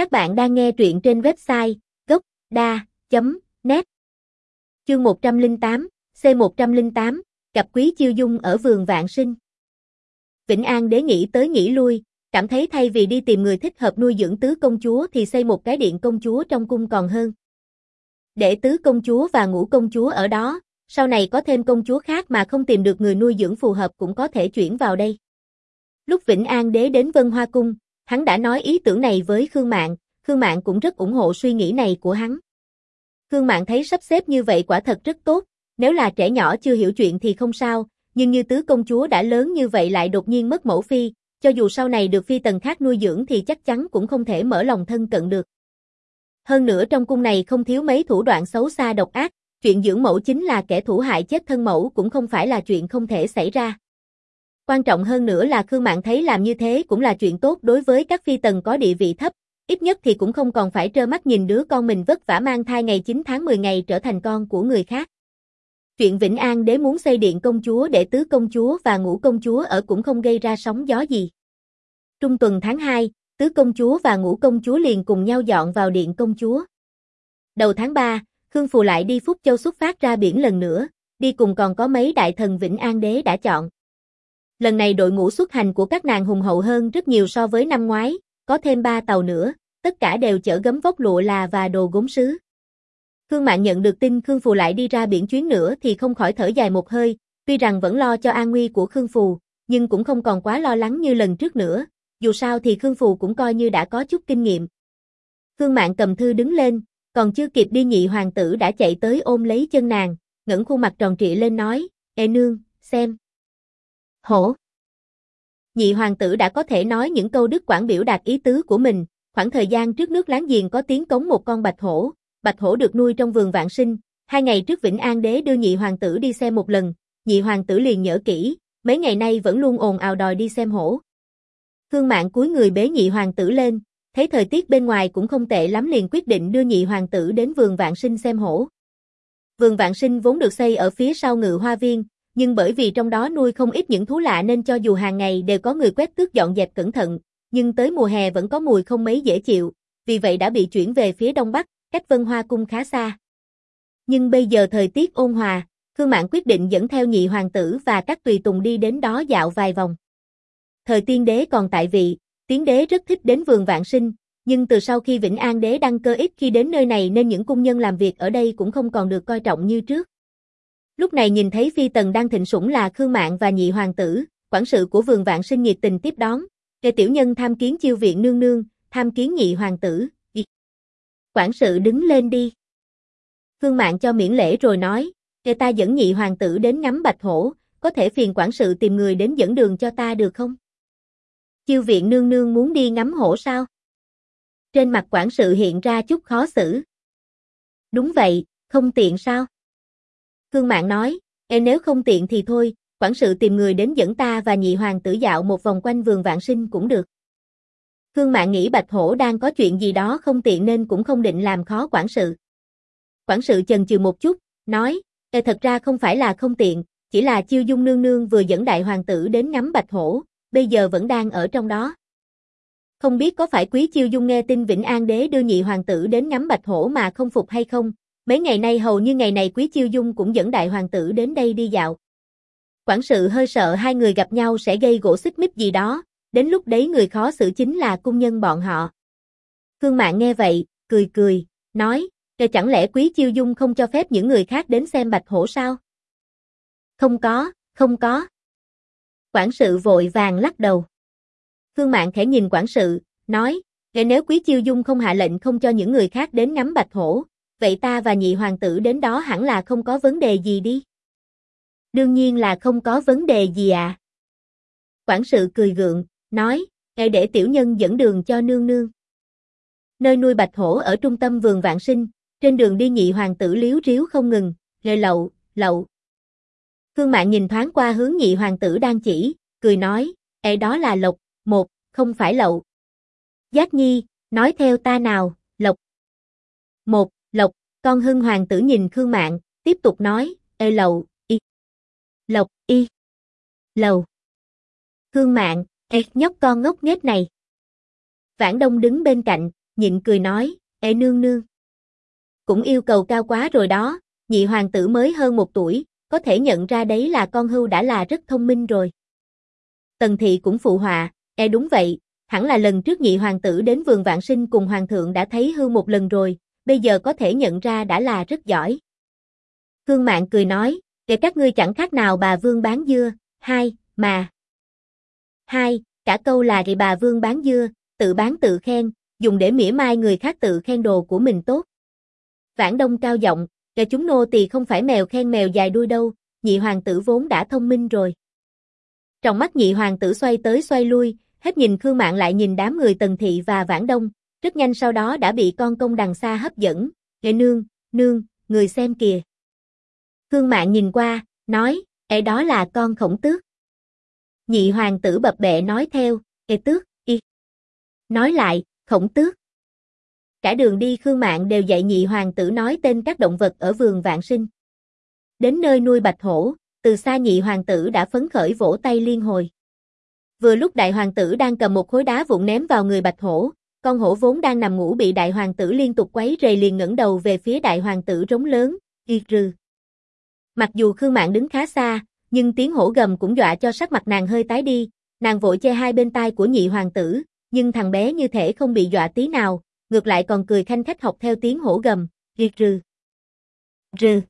Các bạn đang nghe truyện trên website gốc.da.net Chương 108, C108, cặp Quý Chiêu Dung ở vườn Vạn Sinh. Vĩnh An đế nghĩ tới nghĩ lui, cảm thấy thay vì đi tìm người thích hợp nuôi dưỡng tứ công chúa thì xây một cái điện công chúa trong cung còn hơn. Để tứ công chúa và ngũ công chúa ở đó, sau này có thêm công chúa khác mà không tìm được người nuôi dưỡng phù hợp cũng có thể chuyển vào đây. Lúc Vĩnh An đế đến Vân Hoa Cung, hắn đã nói ý tưởng này với Khương Mạn, Khương Mạn cũng rất ủng hộ suy nghĩ này của hắn. Khương Mạn thấy sắp xếp như vậy quả thật rất tốt, nếu là trẻ nhỏ chưa hiểu chuyện thì không sao, nhưng như tứ công chúa đã lớn như vậy lại đột nhiên mất mẫu phi, cho dù sau này được phi tần khác nuôi dưỡng thì chắc chắn cũng không thể mở lòng thân cận được. Hơn nữa trong cung này không thiếu mấy thủ đoạn xấu xa độc ác, chuyện dưỡng mẫu chính là kẻ thủ hại chết thân mẫu cũng không phải là chuyện không thể xảy ra. Quan trọng hơn nữa là Khương Mạn thấy làm như thế cũng là chuyện tốt đối với các phi tần có địa vị thấp, ít nhất thì cũng không còn phải trơ mắt nhìn đứa con mình vất vả mang thai ngày 9 tháng 10 ngày trở thành con của người khác. Chuyện Vĩnh An đế muốn xây điện công chúa để tứ công chúa và ngũ công chúa ở cũng không gây ra sóng gió gì. Trung tuần tháng 2, tứ công chúa và ngũ công chúa liền cùng nhau dọn vào điện công chúa. Đầu tháng 3, Khương Phù lại đi Phúc Châu xuất phát ra biển lần nữa, đi cùng còn có mấy đại thần Vĩnh An đế đã chọn. Lần này đội ngũ xuất hành của các nàng hùng hậu hơn rất nhiều so với năm ngoái, có thêm ba tàu nữa, tất cả đều chở gấm vóc lụa là và đồ gốm sứ. Khương Mạn nhận được tin Khương Phù lại đi ra biển chuyến nữa thì không khỏi thở dài một hơi, tuy rằng vẫn lo cho an nguy của Khương Phù, nhưng cũng không còn quá lo lắng như lần trước nữa, dù sao thì Khương Phù cũng coi như đã có chút kinh nghiệm. Khương Mạn cầm thư đứng lên, còn chưa kịp đi nhị hoàng tử đã chạy tới ôm lấy chân nàng, ngẩng khuôn mặt tròn trịa lên nói, Ê nương, xem. Hổ. Nhị hoàng tử đã có thể nói những câu đức quảng biểu đạt ý tứ của mình, khoảng thời gian trước nước láng giềng có tiếng cống một con bạch hổ, bạch hổ được nuôi trong vườn vạn sinh, hai ngày trước Vĩnh An đế đưa nhị hoàng tử đi xem một lần, nhị hoàng tử liền nhớ kỹ, mấy ngày nay vẫn luôn ồn ào đòi đi xem hổ. Khương Mạn cúi người bế nhị hoàng tử lên, thấy thời tiết bên ngoài cũng không tệ lắm liền quyết định đưa nhị hoàng tử đến vườn vạn sinh xem hổ. Vườn vạn sinh vốn được xây ở phía sau ngự hoa viên, nhưng bởi vì trong đó nuôi không ít những thú lạ nên cho dù hàng ngày đều có người quét tước dọn dẹp cẩn thận, nhưng tới mùa hè vẫn có mùi không mấy dễ chịu, vì vậy đã bị chuyển về phía đông bắc, cách Vân Hoa cung khá xa. Nhưng bây giờ thời tiết ôn hòa, Khương Mạn quyết định dẫn theo nhị hoàng tử và các tùy tùng đi đến đó dạo vài vòng. Thời tiên đế còn tại vị, tiến đế rất thích đến vườn vạn sinh, nhưng từ sau khi Vĩnh An đế đăng cơ ít khi đến nơi này nên những cung nhân làm việc ở đây cũng không còn được coi trọng như trước. Lúc này nhìn thấy phi tần đang thịnh sủng là Khương Mạn và nhị hoàng tử, quản sự của vườn vạn sinh nhiệt tình tiếp đón, để tiểu nhân tham kiến chiêu viện nương nương, tham kiến nhị hoàng tử. Quản sự đứng lên đi. Khương Mạn cho miễn lễ rồi nói, để ta dẫn nhị hoàng tử đến ngắm bạch hổ, có thể phiền quản sự tìm người đến dẫn đường cho ta được không? Chiêu viện nương nương muốn đi ngắm hổ sao? Trên mặt quản sự hiện ra chút khó xử. Đúng vậy, không tiện sao? Khương Mạn nói, e nếu không tiện thì thôi, quản sự tìm người đến dẫn ta và nhị hoàng tử dạo một vòng quanh vườn vạn sinh cũng được. Khương Mạn nghĩ Bạch Hổ đang có chuyện gì đó không tiện nên cũng không định làm khó quản sự. Quản sự chần chừ một chút, nói, e thật ra không phải là không tiện, chỉ là chiêu dung nương nương vừa dẫn đại hoàng tử đến ngắm Bạch Hổ, bây giờ vẫn đang ở trong đó. Không biết có phải quý chiêu dung nghe tin Vĩnh An Đế đưa nhị hoàng tử đến ngắm Bạch Hổ mà không phục hay không, mấy ngày nay hầu như ngày này quý chiêu dung cũng dẫn đại hoàng tử đến đây đi dạo. Quản sự hơi sợ hai người gặp nhau sẽ gây gỗ xích mít gì đó, đến lúc đấy người khó xử chính là cung nhân bọn họ. Khương Mạn nghe vậy, cười cười, nói, để chẳng lẽ quý chiêu dung không cho phép những người khác đến xem bạch hổ sao? Không có, không có. Quản sự vội vàng lắc đầu. Khương Mạn khẽ nhìn quản sự, nói, để nếu quý chiêu dung không hạ lệnh không cho những người khác đến ngắm bạch hổ, vậy ta và nhị hoàng tử đến đó hẳn là không có vấn đề gì đi. Đương nhiên là không có vấn đề gì ạ. À. Quản sự cười gượng, nói, ngay để tiểu nhân dẫn đường cho nương nương. Nơi nuôi bạch hổ ở trung tâm vườn vạn sinh, trên đường đi nhị hoàng tử liếu riếu không ngừng, lời lậu, lậu. Khương Mạn nhìn thoáng qua hướng nhị hoàng tử đang chỉ, cười nói, Ê đó là lộc, một, không phải lậu. Giác nhi, nói theo ta nào, lộc. Một, lộc, con hưng hoàng tử nhìn Khương Mạn, tiếp tục nói, Ê lầu, y. Lộc, y. Lầu. Khương Mạn, Ê nhóc con ngốc nghếch này. Vãn Đông đứng bên cạnh, nhịn cười nói, ê nương nương. Cũng yêu cầu cao quá rồi đó, nhị hoàng tử mới hơn một tuổi, có thể nhận ra đấy là con hưu đã là rất thông minh rồi. Tần thị cũng phụ họa, e đúng vậy, hẳn là lần trước nhị hoàng tử đến vườn vạn sinh cùng hoàng thượng đã thấy hưu một lần rồi, bây giờ có thể nhận ra đã là rất giỏi. Khương Mạn cười nói, để các ngươi chẳng khác nào bà vương bán dưa, hai, mà. Hai, cả câu là thì bà vương bán dưa, tự bán tự khen, dùng để mỉa mai người khác tự khen đồ của mình tốt. Vãn Đông cao giọng, cho chúng nô tỳ không phải mèo khen mèo dài đuôi đâu, nhị hoàng tử vốn đã thông minh rồi. Trong mắt nhị hoàng tử xoay tới xoay lui, hết nhìn Khương Mạn lại nhìn đám người Tần Thị và Vãn Đông, rất nhanh sau đó đã bị con công đằng xa hấp dẫn, nghệ nương, nương, người xem kìa. Khương Mạn nhìn qua, nói, ê đó là con khổng tước. Nhị hoàng tử bập bẹ nói theo, ê tước, y. Nói lại, khổng tước. Cả đường đi Khương Mạn đều dạy nhị hoàng tử nói tên các động vật ở vườn vạn sinh. Đến nơi nuôi bạch hổ, từ xa nhị hoàng tử đã phấn khởi vỗ tay liên hồi. Vừa lúc đại hoàng tử đang cầm một khối đá vụn ném vào người bạch hổ, con hổ vốn đang nằm ngủ bị đại hoàng tử liên tục quấy rầy liền ngẩng đầu về phía đại hoàng tử rống lớn, y rừ. Mặc dù Khương Mạn đứng khá xa, nhưng tiếng hổ gầm cũng dọa cho sắc mặt nàng hơi tái đi, nàng vội che hai bên tai của nhị hoàng tử, nhưng thằng bé như thể không bị dọa tí nào, ngược lại còn cười khanh khách học theo tiếng hổ gầm, y rừ. Rừ.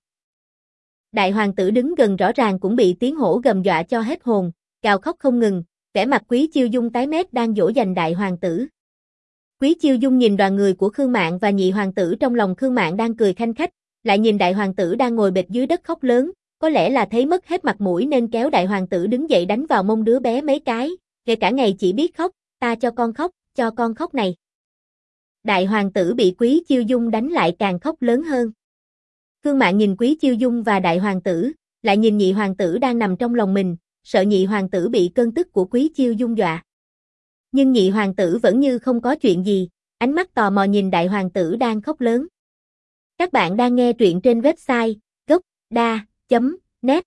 Đại hoàng tử đứng gần rõ ràng cũng bị tiếng hổ gầm dọa cho hết hồn, gào khóc không ngừng, vẻ mặt quý chiêu dung tái mét đang dỗ dành đại hoàng tử. Quý chiêu dung nhìn đoàn người của Khương Mạn và nhị hoàng tử trong lòng Khương Mạn đang cười khanh khách, lại nhìn đại hoàng tử đang ngồi bệt dưới đất khóc lớn, có lẽ là thấy mất hết mặt mũi nên kéo đại hoàng tử đứng dậy đánh vào mông đứa bé mấy cái, kể cả ngày chỉ biết khóc, ta cho con khóc, cho con khóc này. Đại hoàng tử bị quý chiêu dung đánh lại càng khóc lớn hơn. Khương Mạn nhìn quý chiêu dung và đại hoàng tử, lại nhìn nhị hoàng tử đang nằm trong lòng mình, sợ nhị hoàng tử bị cơn tức của quý chiêu dung dọa. Nhưng nhị hoàng tử vẫn như không có chuyện gì, ánh mắt tò mò nhìn đại hoàng tử đang khóc lớn. Các bạn đang nghe truyện trên website gocda.net